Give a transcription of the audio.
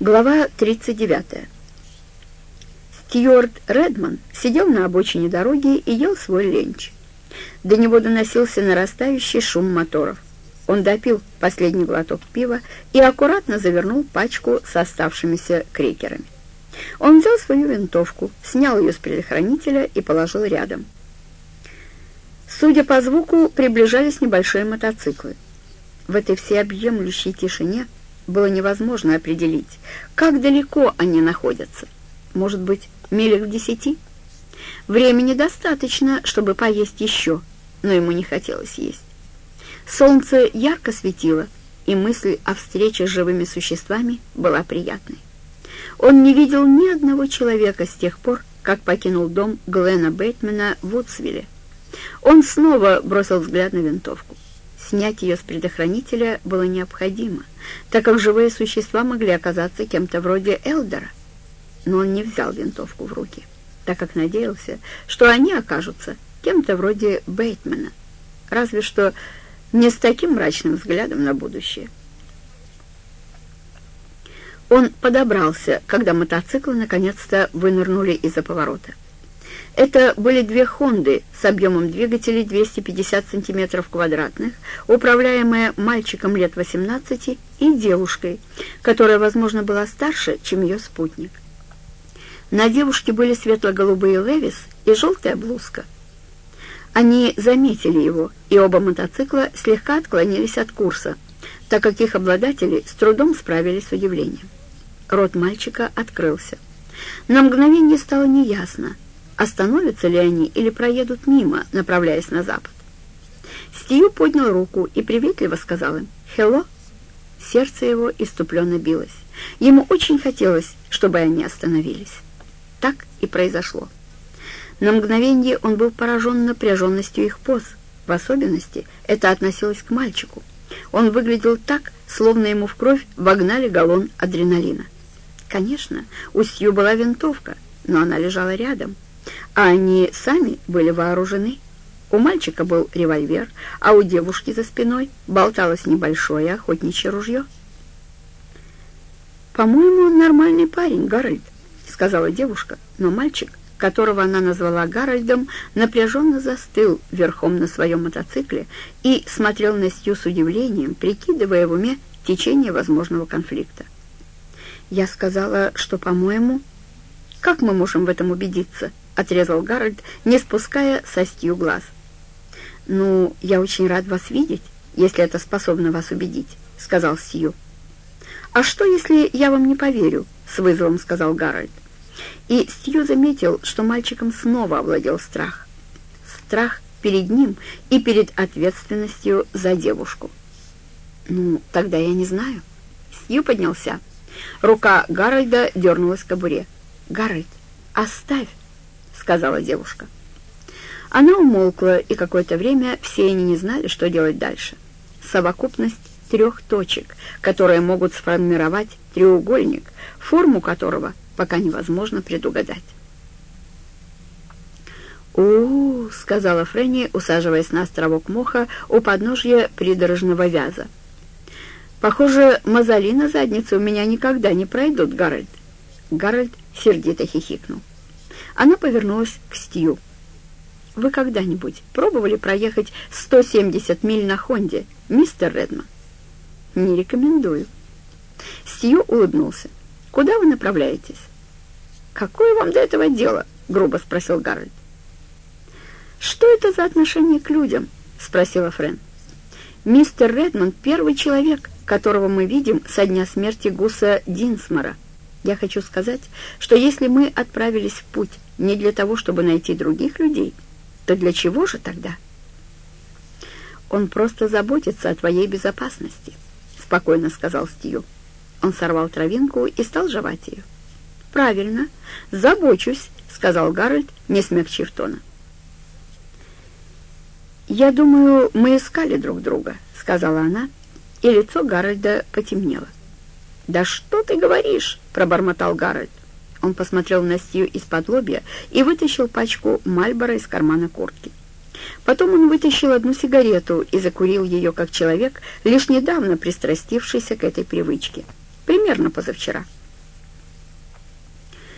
Глава 39. Стюарт Редман сидел на обочине дороги и ел свой ленч. До него доносился нарастающий шум моторов. Он допил последний глоток пива и аккуратно завернул пачку с оставшимися крекерами. Он взял свою винтовку, снял ее с предохранителя и положил рядом. Судя по звуку, приближались небольшие мотоциклы. В этой всеобъемлющей тишине было невозможно определить, как далеко они находятся. Может быть, милях в десяти? Времени достаточно, чтобы поесть еще, но ему не хотелось есть. Солнце ярко светило, и мысль о встрече с живыми существами была приятной. Он не видел ни одного человека с тех пор, как покинул дом Глена Бейтмена в Вудсвилле. Он снова бросил взгляд на винтовку. Снять ее с предохранителя было необходимо, так как живые существа могли оказаться кем-то вроде Элдера. Но он не взял винтовку в руки, так как надеялся, что они окажутся кем-то вроде Бейтмена, разве что не с таким мрачным взглядом на будущее. Он подобрался, когда мотоциклы наконец-то вынырнули из-за поворота. Это были две «Хонды» с объемом двигателей 250 сантиметров квадратных, управляемые мальчиком лет 18 и девушкой, которая, возможно, была старше, чем ее спутник. На девушке были светло-голубые левис и желтая блузка. Они заметили его, и оба мотоцикла слегка отклонились от курса, так как их обладатели с трудом справились с удивлением. Рот мальчика открылся. На мгновение стало неясно, остановятся ли они или проедут мимо, направляясь на запад. Стью поднял руку и приветливо сказал им «Хелло». Сердце его иступленно билось. Ему очень хотелось, чтобы они остановились. Так и произошло. На мгновение он был поражен напряженностью их поз. В особенности это относилось к мальчику. Он выглядел так, словно ему в кровь вогнали галлон адреналина. Конечно, у Сью была винтовка, но она лежала рядом а они сами были вооружены. У мальчика был револьвер, а у девушки за спиной болталось небольшое охотничье ружье. «По-моему, он нормальный парень, Гарольд», — сказала девушка, но мальчик, которого она назвала Гарольдом, напряженно застыл верхом на своем мотоцикле и смотрел на Сью с удивлением, прикидывая в уме течение возможного конфликта. «Я сказала, что, по-моему...» «Как мы можем в этом убедиться?» — отрезал Гарольд, не спуская со Стью глаз. «Ну, я очень рад вас видеть, если это способно вас убедить», — сказал Стью. «А что, если я вам не поверю?» — с вызовом сказал Гарольд. И Стью заметил, что мальчиком снова овладел страх. Страх перед ним и перед ответственностью за девушку. «Ну, тогда я не знаю». Стью поднялся. Рука Гарольда дернулась к кобуре. «Гарольд, оставь!» Сказала девушка. Она умолкла, и какое-то время все они не знали, что делать дальше. Совокупность трех точек, которые могут сформировать треугольник, форму которого пока невозможно предугадать. у, сказала Фрэнни, усаживаясь на островок моха у подножья придорожного вяза. «Похоже, мозоли на заднице у меня никогда не пройдут, Гарольд». Гарольд сердито хихикнул. Она повернулась к Стью. «Вы когда-нибудь пробовали проехать 170 миль на Хонде, мистер Редман?» «Не рекомендую». Стью улыбнулся. «Куда вы направляетесь?» «Какое вам до этого дело?» — грубо спросил Гарольд. «Что это за отношение к людям?» — спросила Френ. «Мистер Редман — первый человек, которого мы видим со дня смерти Гуса Динсмора». Я хочу сказать, что если мы отправились в путь не для того, чтобы найти других людей, то для чего же тогда? Он просто заботится о твоей безопасности, спокойно сказал Стью. Он сорвал травинку и стал жевать ее. Правильно, забочусь, сказал Гарольд, не смягчив тона. «Я думаю, мы искали друг друга», — сказала она, и лицо Гарольда потемнело. «Да что ты говоришь?» — пробормотал Гарольд. Он посмотрел на Стью исподлобья и вытащил пачку Мальборо из кармана куртки. Потом он вытащил одну сигарету и закурил ее как человек, лишь недавно пристрастившийся к этой привычке. Примерно позавчера.